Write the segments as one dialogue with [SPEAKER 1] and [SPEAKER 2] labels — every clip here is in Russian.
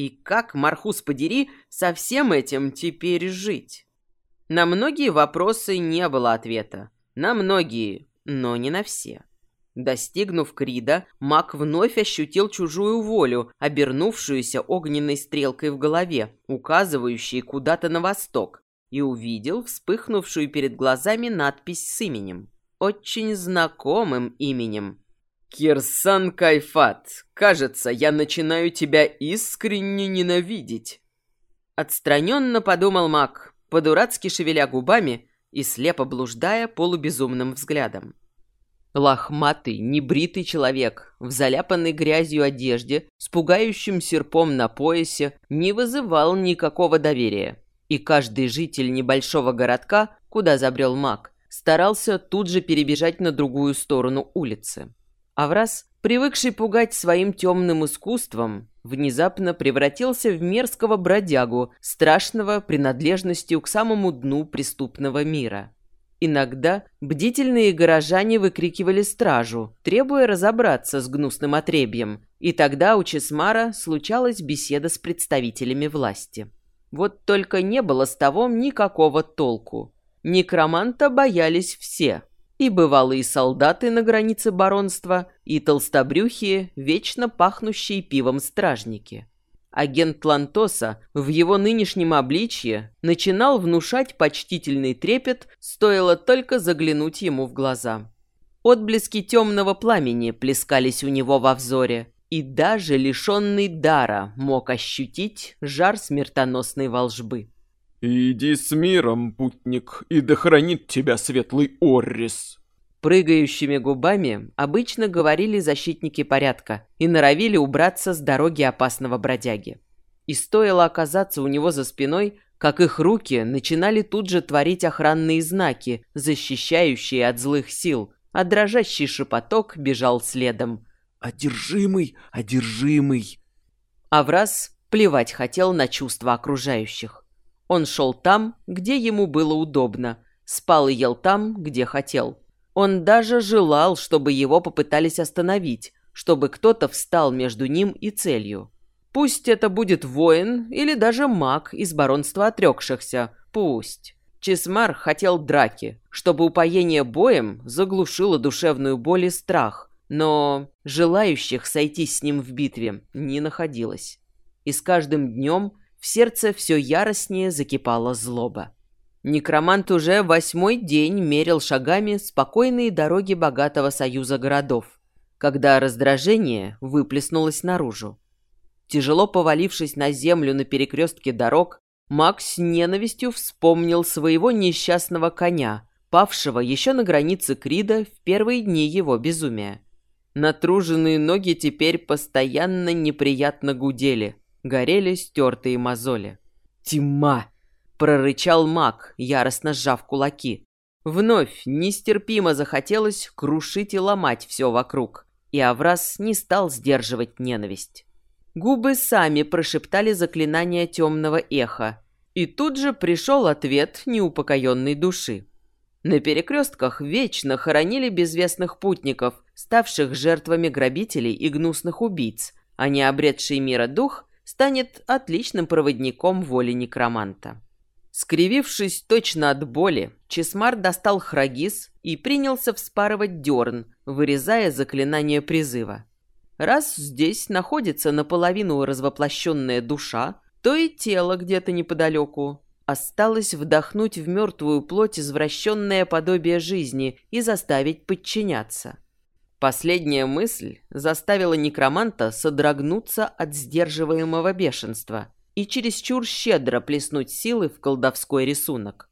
[SPEAKER 1] И как, Мархус подери, со всем этим теперь жить? На многие вопросы не было ответа. На многие, но не на все. Достигнув Крида, маг вновь ощутил чужую волю, обернувшуюся огненной стрелкой в голове, указывающей куда-то на восток, и увидел вспыхнувшую перед глазами надпись с именем. Очень знакомым именем. «Кирсан Кайфат, кажется, я начинаю тебя искренне ненавидеть». Отстраненно подумал маг, по-дурацки шевеля губами и слепо блуждая полубезумным взглядом. Лохматый, небритый человек в заляпанной грязью одежде с пугающим серпом на поясе не вызывал никакого доверия. И каждый житель небольшого городка, куда забрел маг, старался тут же перебежать на другую сторону улицы. Авраз, привыкший пугать своим темным искусством, внезапно превратился в мерзкого бродягу, страшного принадлежностью к самому дну преступного мира. Иногда бдительные горожане выкрикивали стражу, требуя разобраться с гнусным отребьем, и тогда у Чесмара случалась беседа с представителями власти. Вот только не было с того никакого толку. Некроманта боялись все. И бывалые солдаты на границе баронства, и толстобрюхие, вечно пахнущие пивом стражники. Агент Лантоса в его нынешнем обличье начинал внушать почтительный трепет, стоило только заглянуть ему в глаза. Отблески темного пламени плескались у него во взоре, и даже лишенный дара мог ощутить жар смертоносной волжбы.
[SPEAKER 2] «Иди с миром, путник, и да хранит тебя светлый Оррис!»
[SPEAKER 1] Прыгающими губами обычно говорили защитники порядка и норовили убраться с дороги опасного бродяги. И стоило оказаться у него за спиной, как их руки начинали тут же творить охранные знаки, защищающие от злых сил, а дрожащий шепоток бежал следом.
[SPEAKER 2] «Одержимый, одержимый!»
[SPEAKER 1] Авраз плевать хотел на чувства окружающих. Он шел там, где ему было удобно, спал и ел там, где хотел. Он даже желал, чтобы его попытались остановить, чтобы кто-то встал между ним и целью. Пусть это будет воин или даже маг из баронства отрекшихся, пусть. Чесмар хотел драки, чтобы упоение боем заглушило душевную боль и страх, но желающих сойтись с ним в битве не находилось. И с каждым днем в сердце все яростнее закипала злоба. Некромант уже восьмой день мерил шагами спокойные дороги богатого союза городов, когда раздражение выплеснулось наружу. Тяжело повалившись на землю на перекрестке дорог, Макс с ненавистью вспомнил своего несчастного коня, павшего еще на границе Крида в первые дни его безумия. Натруженные ноги теперь постоянно неприятно гудели, горели стертые мозоли. «Тьма!» прорычал маг, яростно сжав кулаки. Вновь нестерпимо захотелось крушить и ломать все вокруг, и Аврас не стал сдерживать ненависть. Губы сами прошептали заклинание темного эха, и тут же пришел ответ неупокоенной души. На перекрестках вечно хоронили безвестных путников, ставших жертвами грабителей и гнусных убийц, а не обретший мира дух станет отличным проводником воли некроманта. Скривившись точно от боли, Чесмар достал храгис и принялся вспарывать дерн, вырезая заклинание призыва. Раз здесь находится наполовину развоплощенная душа, то и тело где-то неподалеку. Осталось вдохнуть в мертвую плоть извращенное подобие жизни и заставить подчиняться. Последняя мысль заставила некроманта содрогнуться от сдерживаемого бешенства – и чересчур щедро плеснуть силы в колдовской рисунок.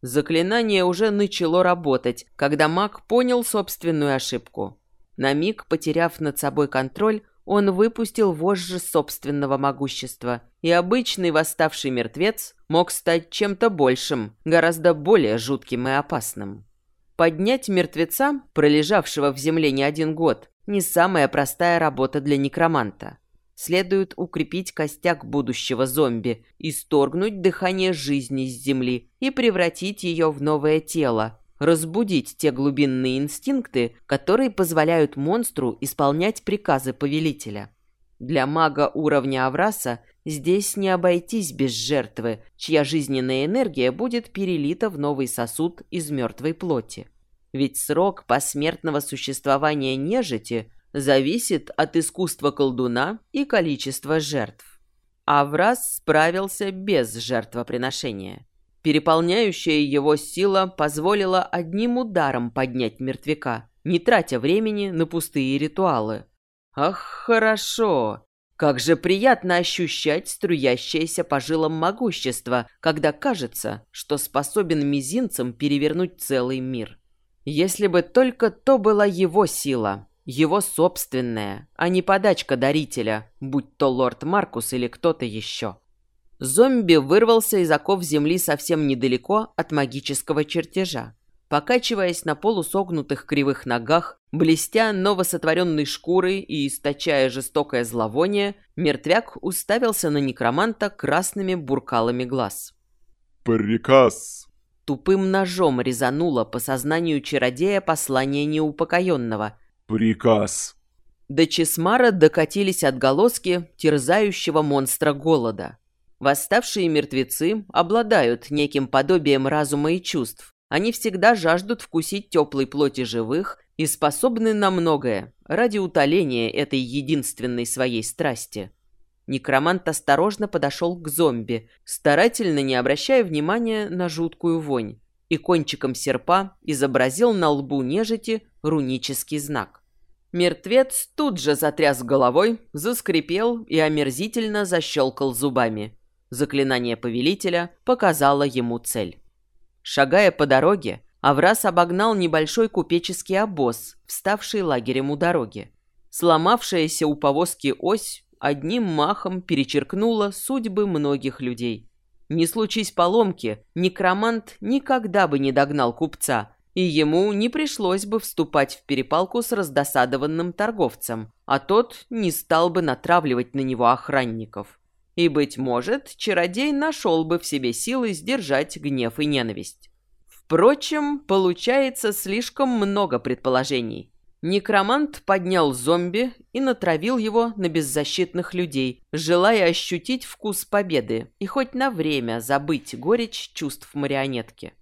[SPEAKER 1] Заклинание уже начало работать, когда маг понял собственную ошибку. На миг, потеряв над собой контроль, он выпустил вожжи собственного могущества, и обычный восставший мертвец мог стать чем-то большим, гораздо более жутким и опасным. Поднять мертвеца, пролежавшего в земле не один год, не самая простая работа для некроманта следует укрепить костяк будущего зомби, исторгнуть дыхание жизни с земли и превратить ее в новое тело, разбудить те глубинные инстинкты, которые позволяют монстру исполнять приказы повелителя. Для мага уровня Авраса здесь не обойтись без жертвы, чья жизненная энергия будет перелита в новый сосуд из мертвой плоти. Ведь срок посмертного существования нежити зависит от искусства колдуна и количества жертв. Аврас справился без жертвоприношения. Переполняющая его сила позволила одним ударом поднять мертвяка, не тратя времени на пустые ритуалы. Ах, хорошо! Как же приятно ощущать струящееся по жилам могущество, когда кажется, что способен мизинцем перевернуть целый мир. Если бы только то была его сила, его собственная, а не подачка дарителя, будь то лорд Маркус или кто-то еще. Зомби вырвался из оков земли совсем недалеко от магического чертежа. Покачиваясь на полусогнутых кривых ногах, блестя новосотворенной шкурой и источая жестокое зловоние, мертвяк уставился на некроманта красными буркалами глаз.
[SPEAKER 2] «Приказ!»
[SPEAKER 1] Тупым ножом резануло по сознанию чародея послание неупокоенного.
[SPEAKER 2] «Приказ!»
[SPEAKER 1] До Чесмара докатились отголоски терзающего монстра голода. Восставшие мертвецы обладают неким подобием разума и чувств. Они всегда жаждут вкусить теплой плоти живых и способны на многое ради утоления этой единственной своей страсти. Некромант осторожно подошел к зомби, старательно не обращая внимания на жуткую вонь, и кончиком серпа изобразил на лбу нежити рунический знак. Мертвец тут же затряс головой, заскрипел и омерзительно защелкал зубами. Заклинание повелителя показало ему цель. Шагая по дороге, Аврас обогнал небольшой купеческий обоз, вставший лагерем у дороги. Сломавшаяся у повозки ось одним махом перечеркнула судьбы многих людей. Не случись поломки, некромант никогда бы не догнал купца, и ему не пришлось бы вступать в перепалку с раздосадованным торговцем, а тот не стал бы натравливать на него охранников. И, быть может, чародей нашел бы в себе силы сдержать гнев и ненависть. Впрочем, получается слишком много предположений. Некромант поднял зомби и натравил его на беззащитных людей, желая ощутить вкус победы и хоть на время забыть горечь чувств марионетки.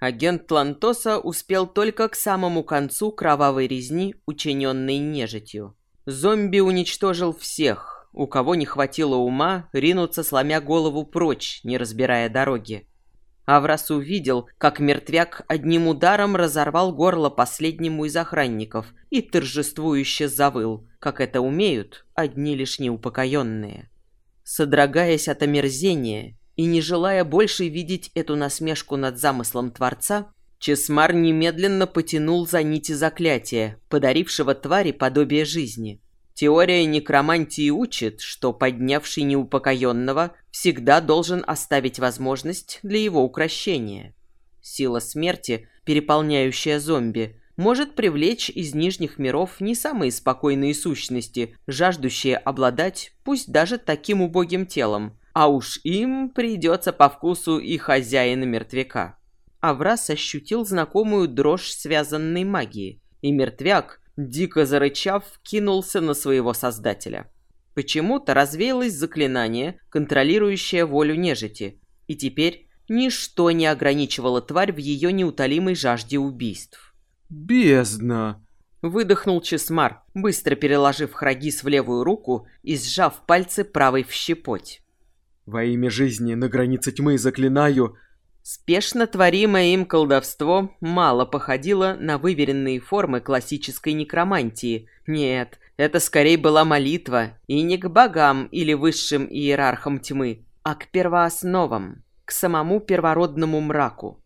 [SPEAKER 1] Агент Лантоса успел только к самому концу кровавой резни, учиненной нежитью. Зомби уничтожил всех, у кого не хватило ума ринуться, сломя голову прочь, не разбирая дороги. Аврас увидел, как мертвяк одним ударом разорвал горло последнему из охранников и торжествующе завыл, как это умеют одни лишь неупокоенные. Содрогаясь от омерзения и не желая больше видеть эту насмешку над замыслом Творца, Чесмар немедленно потянул за нити заклятия, подарившего твари подобие жизни – Теория некромантии учит, что поднявший неупокоенного всегда должен оставить возможность для его укрощения. Сила смерти, переполняющая зомби, может привлечь из нижних миров не самые спокойные сущности, жаждущие обладать пусть даже таким убогим телом, а уж им придется по вкусу и хозяина мертвяка. Аврас ощутил знакомую дрожь связанной магии, и мертвяк, дико зарычав, кинулся на своего создателя. Почему-то развеялось заклинание, контролирующее волю нежити, и теперь ничто не ограничивало тварь в ее неутолимой жажде убийств.
[SPEAKER 2] «Бездна!»
[SPEAKER 1] Выдохнул Чесмар, быстро переложив Храгис в левую руку и сжав пальцы правой в щепоть.
[SPEAKER 2] «Во имя жизни на границе тьмы заклинаю,
[SPEAKER 1] Спешно творимое им колдовство мало походило на выверенные формы классической некромантии. Нет, это скорее была молитва, и не к богам или высшим иерархам тьмы, а к первоосновам, к самому первородному мраку.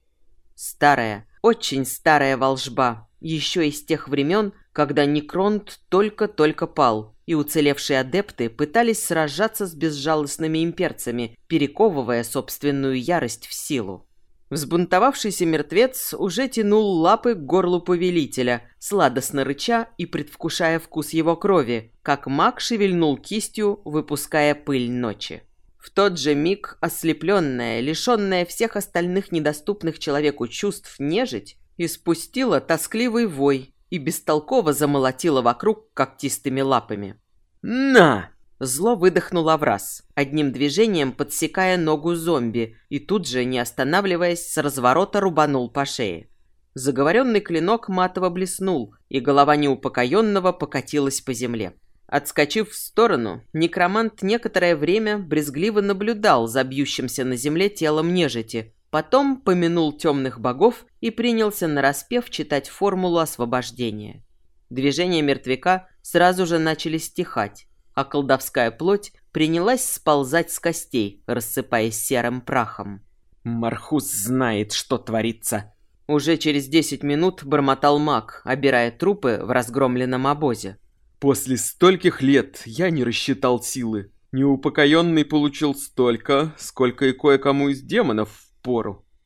[SPEAKER 1] Старая, очень старая волжба, еще из тех времен, когда Некронт только-только пал, и уцелевшие адепты пытались сражаться с безжалостными имперцами, перековывая собственную ярость в силу. Взбунтовавшийся мертвец уже тянул лапы к горлу повелителя, сладостно рыча и предвкушая вкус его крови, как маг шевельнул кистью, выпуская пыль ночи. В тот же миг ослепленная, лишенная всех остальных недоступных человеку чувств нежить, испустила тоскливый вой и бестолково замолотила вокруг когтистыми лапами. «На!» Зло выдохнуло в раз, одним движением подсекая ногу зомби, и тут же, не останавливаясь, с разворота рубанул по шее. Заговоренный клинок матово блеснул, и голова неупокоенного покатилась по земле. Отскочив в сторону, некромант некоторое время брезгливо наблюдал за бьющимся на земле телом нежити, потом помянул темных богов и принялся нараспев читать формулу освобождения. Движения мертвяка сразу же начали стихать, а колдовская плоть принялась сползать с костей, рассыпаясь серым прахом.
[SPEAKER 3] «Мархус знает, что творится»,
[SPEAKER 1] уже через десять минут бормотал маг, обирая трупы в разгромленном обозе.
[SPEAKER 2] После стольких лет я не рассчитал силы. Неупокоенный получил столько, сколько и кое-кому из демонов пору.